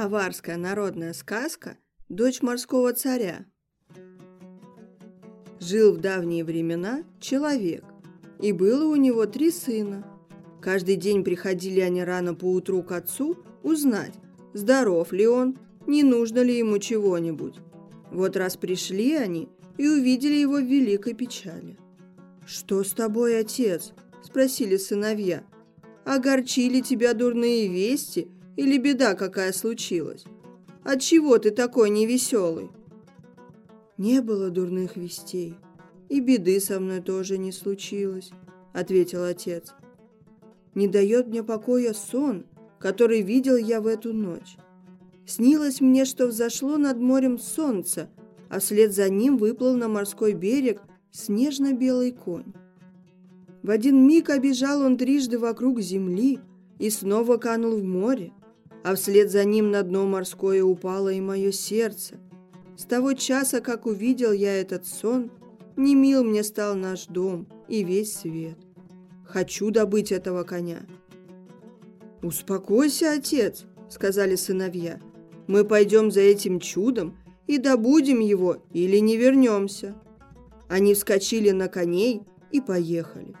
Аварская народная сказка «Дочь морского царя». Жил в давние времена человек, и было у него три сына. Каждый день приходили они рано поутру к отцу узнать, здоров ли он, не нужно ли ему чего-нибудь. Вот раз пришли они и увидели его в великой печали. «Что с тобой, отец?» – спросили сыновья. «Огорчили тебя дурные вести или беда какая случилась? Отчего ты такой невеселый?» «Не было дурных вестей, и беды со мной тоже не случилось», — ответил отец. «Не дает мне покоя сон, который видел я в эту ночь. Снилось мне, что взошло над морем солнце, а вслед за ним выплыл на морской берег снежно-белый конь. В один миг обежал он трижды вокруг земли и снова канул в море а вслед за ним на дно морское упало и мое сердце. С того часа, как увидел я этот сон, не мил мне стал наш дом и весь свет. Хочу добыть этого коня. «Успокойся, отец», — сказали сыновья. «Мы пойдем за этим чудом и добудем его или не вернемся». Они вскочили на коней и поехали.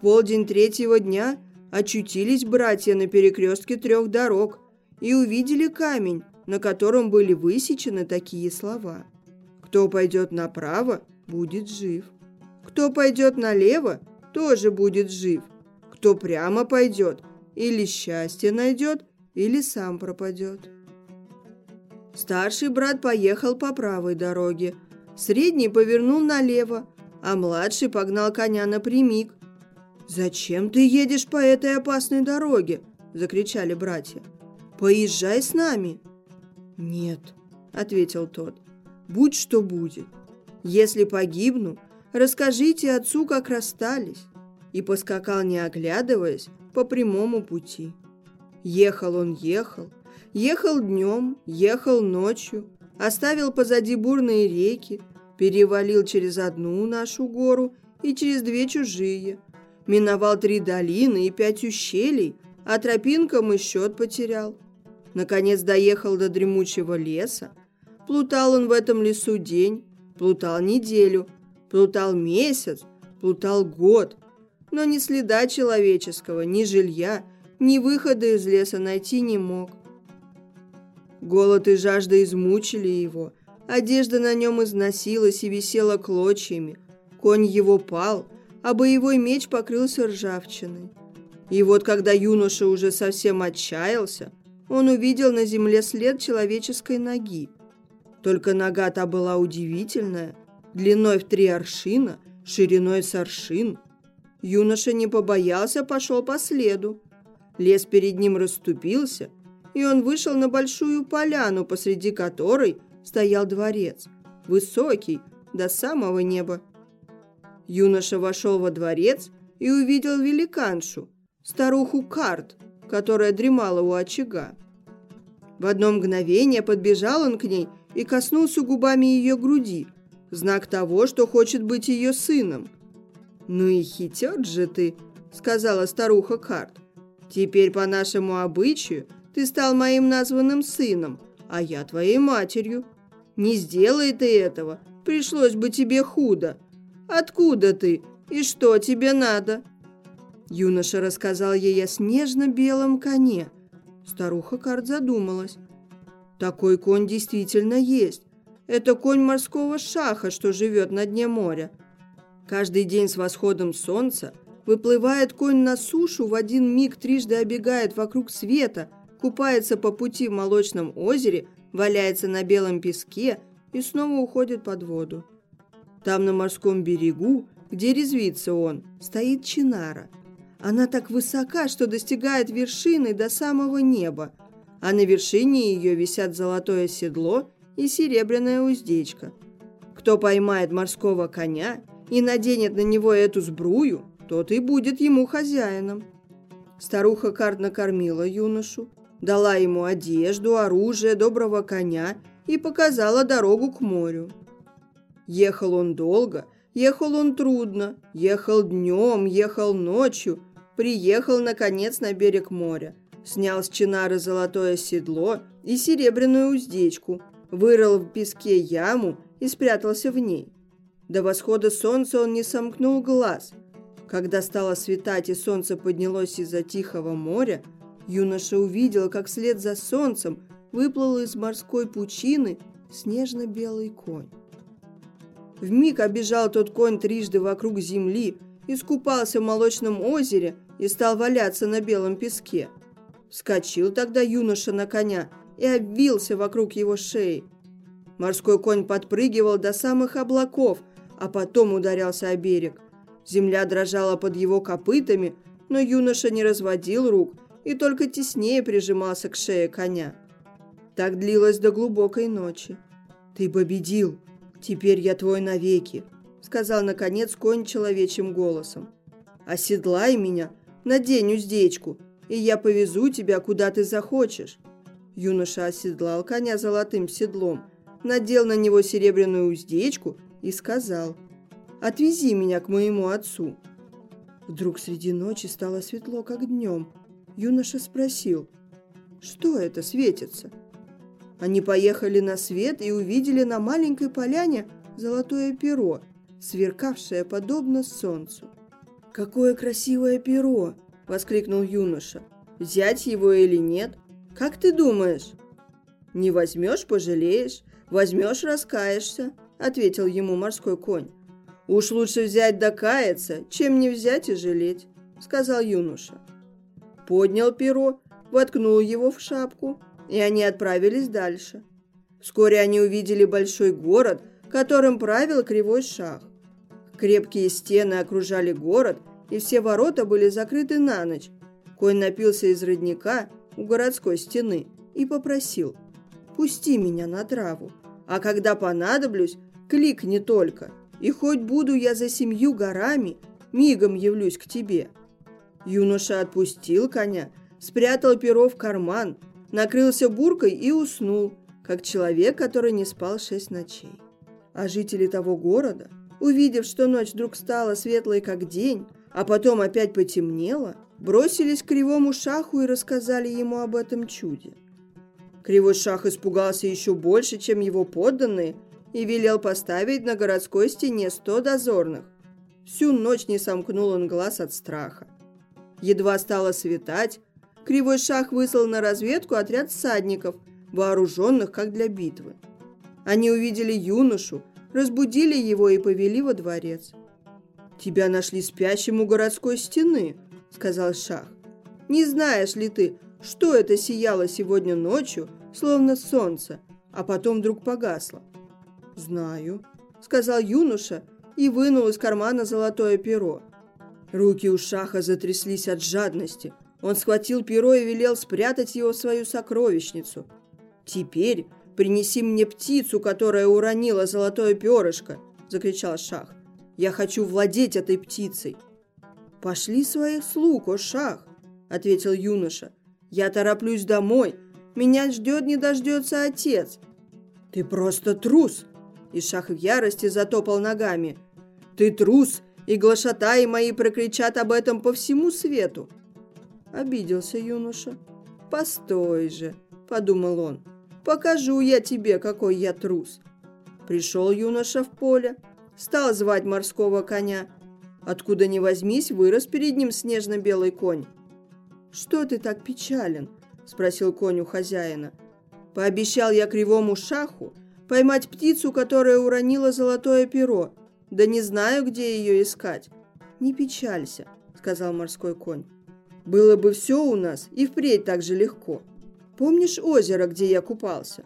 полдень третьего дня очутились братья на перекрестке трех дорог и увидели камень, на котором были высечены такие слова. «Кто пойдет направо, будет жив. Кто пойдет налево, тоже будет жив. Кто прямо пойдет, или счастье найдет, или сам пропадет». Старший брат поехал по правой дороге, средний повернул налево, а младший погнал коня напрямик, «Зачем ты едешь по этой опасной дороге?» – закричали братья. «Поезжай с нами!» «Нет», – ответил тот, – «будь что будет. Если погибну, расскажите отцу, как расстались». И поскакал, не оглядываясь, по прямому пути. Ехал он, ехал, ехал днем, ехал ночью, оставил позади бурные реки, перевалил через одну нашу гору и через две чужие – Миновал три долины и пять ущелий, а тропинкам и счет потерял. Наконец доехал до дремучего леса. Плутал он в этом лесу день, плутал неделю, плутал месяц, плутал год. Но ни следа человеческого, ни жилья, ни выхода из леса найти не мог. Голод и жажда измучили его, одежда на нем износилась и висела клочьями. Конь его пал, а боевой меч покрылся ржавчиной. И вот когда юноша уже совсем отчаялся, он увидел на земле след человеческой ноги. Только нога та была удивительная, длиной в три аршина, шириной с аршин. Юноша не побоялся, пошел по следу. Лес перед ним расступился, и он вышел на большую поляну, посреди которой стоял дворец, высокий, до самого неба. Юноша вошел во дворец и увидел великаншу, старуху Карт, которая дремала у очага. В одно мгновение подбежал он к ней и коснулся губами ее груди, знак того, что хочет быть ее сыном. «Ну и хитер же ты», — сказала старуха Карт. «Теперь по нашему обычаю ты стал моим названным сыном, а я твоей матерью. Не сделай ты этого, пришлось бы тебе худо. Откуда ты? И что тебе надо?» Юноша рассказал ей о снежно-белом коне. Старуха Карт задумалась. «Такой конь действительно есть. Это конь морского шаха, что живет на дне моря. Каждый день с восходом солнца выплывает конь на сушу, в один миг трижды обегает вокруг света, купается по пути в молочном озере, валяется на белом песке и снова уходит под воду. Там на морском берегу, где резвится он, стоит Чинара. Она так высока, что достигает вершины до самого неба, а на вершине ее висят золотое седло и серебряная уздечка. Кто поймает морского коня и наденет на него эту сбрую, тот и будет ему хозяином. Старуха Кард накормила юношу, дала ему одежду, оружие, доброго коня и показала дорогу к морю. Ехал он долго, ехал он трудно, ехал днем, ехал ночью, приехал, наконец, на берег моря, Снял с чинары золотое седло и серебряную уздечку, вырыл в песке яму и спрятался в ней. До восхода солнца он не сомкнул глаз. Когда стало светать и солнце поднялось из-за тихого моря, юноша увидел, как вслед за солнцем выплыл из морской пучины снежно-белый конь. Вмиг обежал тот конь трижды вокруг земли, искупался в молочном озере и стал валяться на белом песке. Вскочил тогда юноша на коня и обвился вокруг его шеи. Морской конь подпрыгивал до самых облаков, а потом ударялся о берег. Земля дрожала под его копытами, но юноша не разводил рук и только теснее прижимался к шее коня. Так длилось до глубокой ночи. «Ты победил! Теперь я твой навеки!» сказал, наконец, конь человечьим голосом. «Оседлай меня, надень уздечку, и я повезу тебя, куда ты захочешь». Юноша оседлал коня золотым седлом, надел на него серебряную уздечку и сказал «Отвези меня к моему отцу». Вдруг среди ночи стало светло, как днем. Юноша спросил «Что это светится?» Они поехали на свет и увидели на маленькой поляне золотое перо, сверкавшее подобно солнцу. «Какое красивое перо!» – воскликнул юноша. «Взять его или нет? Как ты думаешь?» «Не возьмешь – пожалеешь, возьмешь – раскаешься», – ответил ему морской конь. «Уж лучше взять да каяться, чем не взять и жалеть», – сказал юноша. Поднял перо, воткнул его в шапку – и они отправились дальше. Вскоре они увидели большой город, которым правил кривой шах. Крепкие стены окружали город, и все ворота были закрыты на ночь. Конь напился из родника у городской стены и попросил «Пусти меня на траву, а когда понадоблюсь, кликни только, и хоть буду я за семью горами, мигом явлюсь к тебе». Юноша отпустил коня, спрятал перо в карман – накрылся буркой и уснул, как человек, который не спал шесть ночей. А жители того города, увидев, что ночь вдруг стала светлой, как день, а потом опять потемнело, бросились к кривому шаху и рассказали ему об этом чуде. Кривой шах испугался еще больше, чем его подданные, и велел поставить на городской стене сто дозорных. Всю ночь не сомкнул он глаз от страха. Едва стало светать, Кривой Шах выслал на разведку отряд всадников, вооруженных как для битвы. Они увидели юношу, разбудили его и повели во дворец. «Тебя нашли спящим у городской стены», — сказал Шах. «Не знаешь ли ты, что это сияло сегодня ночью, словно солнце, а потом вдруг погасло?» «Знаю», — сказал юноша и вынул из кармана золотое перо. Руки у Шаха затряслись от жадности — он схватил перо и велел спрятать его в свою сокровищницу. «Теперь принеси мне птицу, которая уронила золотое перышко!» – закричал Шах. «Я хочу владеть этой птицей!» «Пошли своих слуг, о Шах!» – ответил юноша. «Я тороплюсь домой. Меня ждет не дождется отец». «Ты просто трус!» И Шах в ярости затопал ногами. «Ты трус, и глашатаи мои прокричат об этом по всему свету!» Обиделся юноша. «Постой же», – подумал он, – «покажу я тебе, какой я трус». Пришел юноша в поле, стал звать морского коня. Откуда ни возьмись, вырос перед ним снежно-белый конь. «Что ты так печален?» – спросил конь у хозяина. «Пообещал я кривому шаху поймать птицу, которая уронила золотое перо. Да не знаю, где ее искать». «Не печалься», – сказал морской конь. Было бы все у нас и впредь так же легко. Помнишь озеро, где я купался?»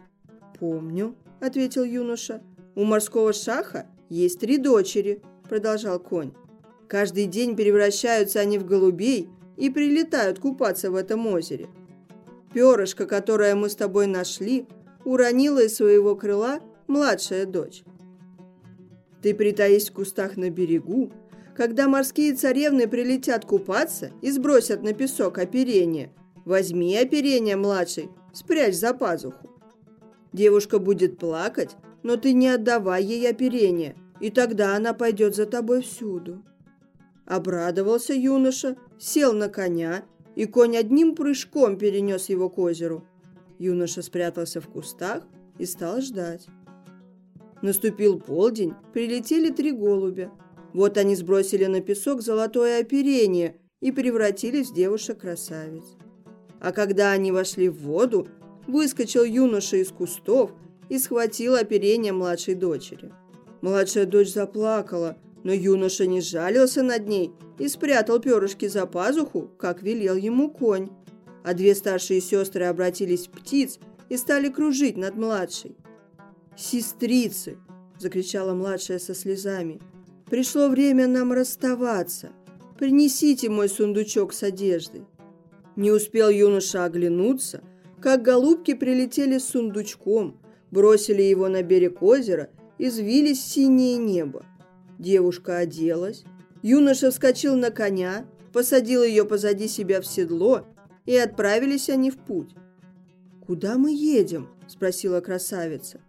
«Помню», — ответил юноша. «У морского шаха есть три дочери», — продолжал конь. «Каждый день превращаются они в голубей и прилетают купаться в этом озере. Перышко, которое мы с тобой нашли, уронила из своего крыла младшая дочь. Ты притаись в кустах на берегу, когда морские царевны прилетят купаться и сбросят на песок оперение, возьми оперение, младший, спрячь за пазуху. Девушка будет плакать, но ты не отдавай ей оперение, и тогда она пойдет за тобой всюду. Обрадовался юноша, сел на коня и конь одним прыжком перенес его к озеру. Юноша спрятался в кустах и стал ждать. Наступил полдень, прилетели три голубя. Вот они сбросили на песок золотое оперение и превратились в девушек-красавиц. А когда они вошли в воду, выскочил юноша из кустов и схватил оперение младшей дочери. Младшая дочь заплакала, но юноша не жалился над ней и спрятал перышки за пазуху, как велел ему конь. А две старшие сестры обратились в птиц и стали кружить над младшей. «Сестрицы!» – закричала младшая со слезами. «Пришло время нам расставаться. Принесите мой сундучок с одеждой». Не успел юноша оглянуться, как голубки прилетели с сундучком, бросили его на берег озера и звились в синее небо. Девушка оделась, юноша вскочил на коня, посадил ее позади себя в седло, и отправились они в путь. «Куда мы едем?» – спросила красавица.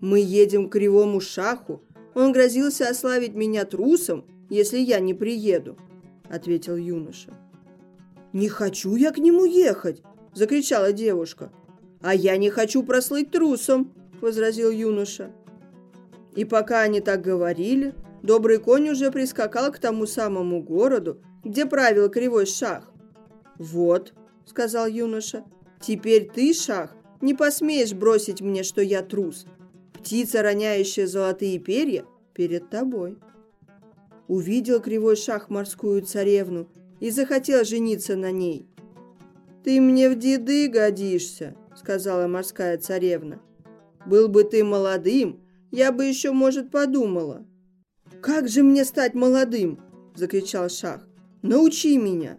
«Мы едем к кривому шаху. Он грозился ославить меня трусом, если я не приеду», – ответил юноша. «Не хочу я к нему ехать!» – закричала девушка. «А я не хочу прослыть трусом!» – возразил юноша. И пока они так говорили, добрый конь уже прискакал к тому самому городу, где правил кривой шах. «Вот», – сказал юноша, – «теперь ты, шах, не посмеешь бросить мне, что я трус. Птица, роняющая золотые перья, перед тобой». Увидел кривой шах морскую царевну – и захотел жениться на ней. «Ты мне в деды годишься», — сказала морская царевна. «Был бы ты молодым, я бы еще, может, подумала». «Как же мне стать молодым?» – закричал Шах. «Научи меня!»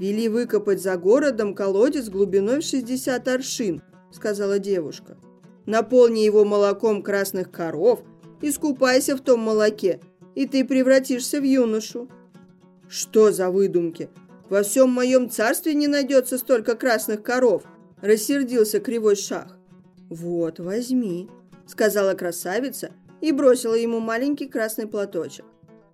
«Вели выкопать за городом колодец глубиной в 60 аршин», – сказала девушка. «Наполни его молоком красных коров, искупайся в том молоке, и ты превратишься в юношу». «Что за выдумки? Во всем моем царстве не найдется столько красных коров!» Рассердился кривой шах. «Вот, возьми», — сказала красавица и бросила ему маленький красный платочек.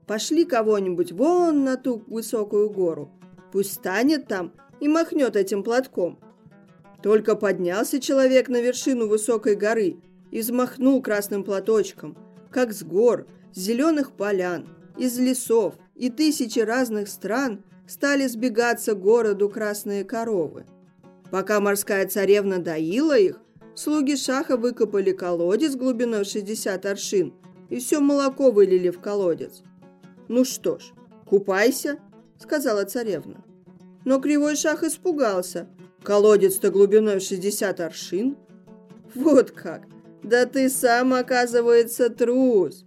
«Пошли кого-нибудь вон на ту высокую гору. Пусть станет там и махнет этим платком». Только поднялся человек на вершину высокой горы и взмахнул красным платочком, как с гор, с зеленых полян, из лесов, и тысячи разных стран стали сбегаться городу красные коровы. Пока морская царевна доила их, слуги шаха выкопали колодец глубиной 60 аршин и все молоко вылили в колодец. «Ну что ж, купайся», — сказала царевна. Но кривой шах испугался. Колодец-то глубиной в 60 аршин. «Вот как! Да ты сам, оказывается, трус!»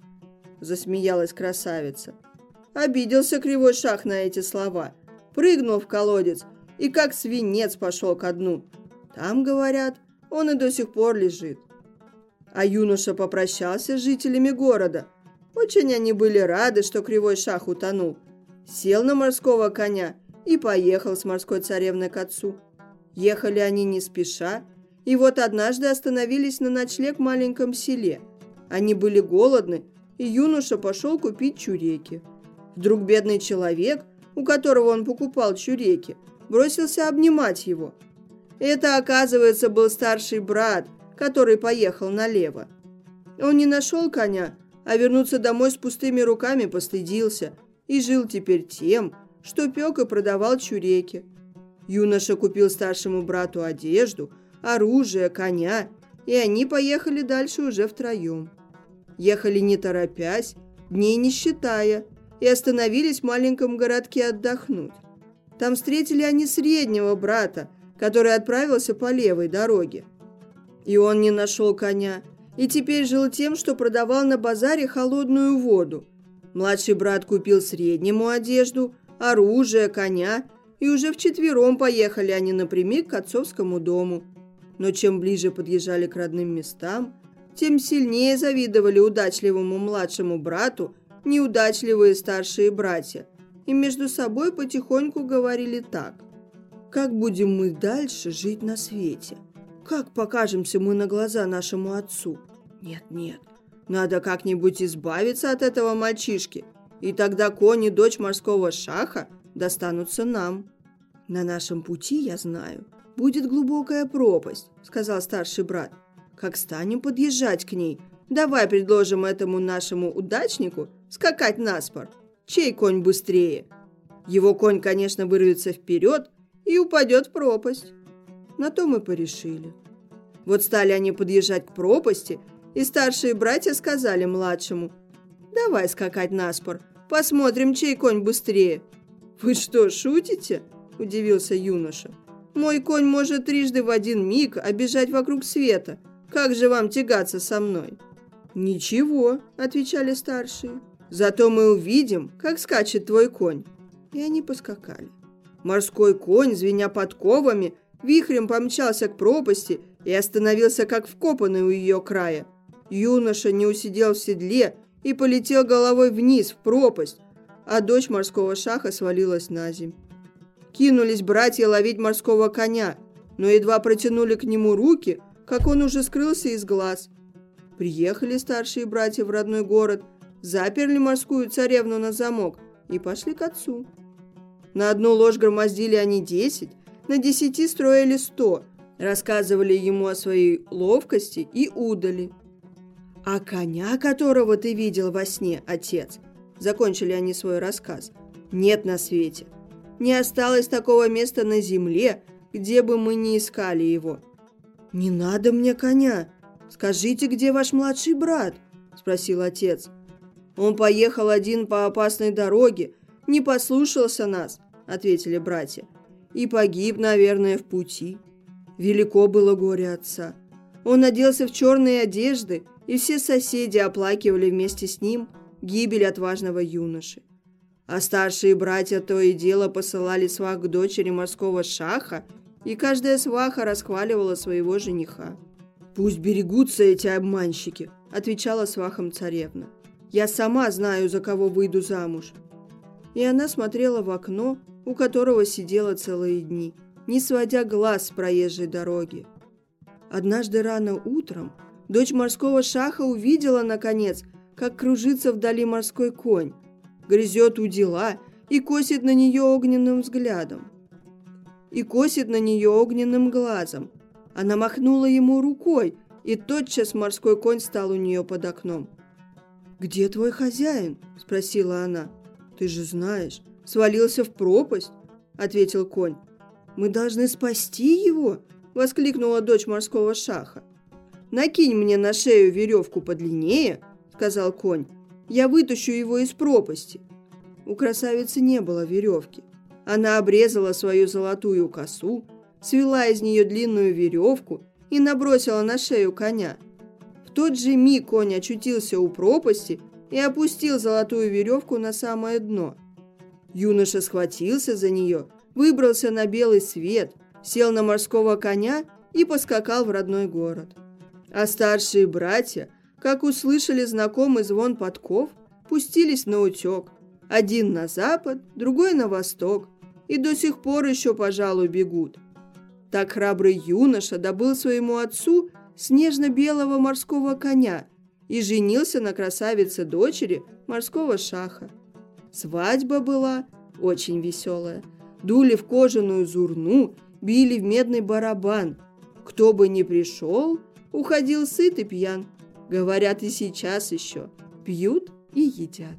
Засмеялась красавица. Обиделся кривой шах на эти слова, прыгнул в колодец и как свинец пошел ко дну. Там, говорят, он и до сих пор лежит. А юноша попрощался с жителями города. Очень они были рады, что кривой шах утонул. Сел на морского коня и поехал с морской царевной к отцу. Ехали они не спеша, и вот однажды остановились на ночлег в маленьком селе. Они были голодны, и юноша пошел купить чуреки. Вдруг бедный человек, у которого он покупал чуреки, бросился обнимать его. Это, оказывается, был старший брат, который поехал налево. Он не нашел коня, а вернуться домой с пустыми руками постыдился и жил теперь тем, что пек и продавал чуреки. Юноша купил старшему брату одежду, оружие, коня, и они поехали дальше уже втроем. Ехали не торопясь, дней не считая – и остановились в маленьком городке отдохнуть. Там встретили они среднего брата, который отправился по левой дороге. И он не нашел коня, и теперь жил тем, что продавал на базаре холодную воду. Младший брат купил среднему одежду, оружие, коня, и уже вчетвером поехали они напрямик к отцовскому дому. Но чем ближе подъезжали к родным местам, тем сильнее завидовали удачливому младшему брату неудачливые старшие братья, и между собой потихоньку говорили так. «Как будем мы дальше жить на свете? Как покажемся мы на глаза нашему отцу? Нет-нет, надо как-нибудь избавиться от этого мальчишки, и тогда конь и дочь морского шаха достанутся нам». «На нашем пути, я знаю, будет глубокая пропасть», — сказал старший брат. «Как станем подъезжать к ней, давай предложим этому нашему удачнику скакать на спор. Чей конь быстрее?» Его конь, конечно, вырвется вперед и упадет в пропасть. На то мы порешили. Вот стали они подъезжать к пропасти, и старшие братья сказали младшему, «Давай скакать на спор, посмотрим, чей конь быстрее». «Вы что, шутите?» – удивился юноша. «Мой конь может трижды в один миг обежать вокруг света. Как же вам тягаться со мной?» «Ничего», – отвечали старшие. «Зато мы увидим, как скачет твой конь». И они поскакали. Морской конь, звеня подковами, вихрем помчался к пропасти и остановился как вкопанный у ее края. Юноша не усидел в седле и полетел головой вниз, в пропасть, а дочь морского шаха свалилась на земь. Кинулись братья ловить морского коня, но едва протянули к нему руки, как он уже скрылся из глаз. Приехали старшие братья в родной город, заперли морскую царевну на замок и пошли к отцу. На одну ложь громоздили они десять, на десяти строили сто, рассказывали ему о своей ловкости и удали. «А коня, которого ты видел во сне, отец?» Закончили они свой рассказ. «Нет на свете. Не осталось такого места на земле, где бы мы не искали его». «Не надо мне коня. Скажите, где ваш младший брат?» Спросил отец. «Он поехал один по опасной дороге, не послушался нас», ответили братья. «И погиб, наверное, в пути». Велико было горе отца. Он оделся в черные одежды, и все соседи оплакивали вместе с ним гибель отважного юноши. А старшие братья то и дело посылали свах к дочери морского шаха, и каждая сваха расхваливала своего жениха. «Пусть берегутся эти обманщики», – отвечала свахам царевна. «Я сама знаю, за кого выйду замуж». И она смотрела в окно, у которого сидела целые дни, не сводя глаз с проезжей дороги. Однажды рано утром дочь морского шаха увидела, наконец, как кружится вдали морской конь, грызет дела и косит на нее огненным взглядом. И косит на нее огненным глазом. Она махнула ему рукой, и тотчас морской конь стал у нее под окном. «Где твой хозяин?» – спросила она. «Ты же знаешь, свалился в пропасть», – ответил конь. «Мы должны спасти его!» – воскликнула дочь морского шаха. «Накинь мне на шею веревку подлиннее», – сказал конь. «Я вытащу его из пропасти». У красавицы не было веревки. Она обрезала свою золотую косу, свела из нее длинную веревку и набросила на шею коня. В тот же миг конь очутился у пропасти и опустил золотую веревку на самое дно. Юноша схватился за нее, выбрался на белый свет, сел на морского коня и поскакал в родной город. А старшие братья, как услышали знакомый звон подков, пустились на утек. Один на запад, другой на восток, и до сих пор еще, пожалуй, бегут. Так храбрый юноша добыл своему отцу снежно-белого морского коня и женился на красавице дочери морского шаха. Свадьба была очень веселая. Дули в кожаную зурну, били в медный барабан. Кто бы ни пришел, уходил сыт и пьян. Говорят, и сейчас еще пьют и едят.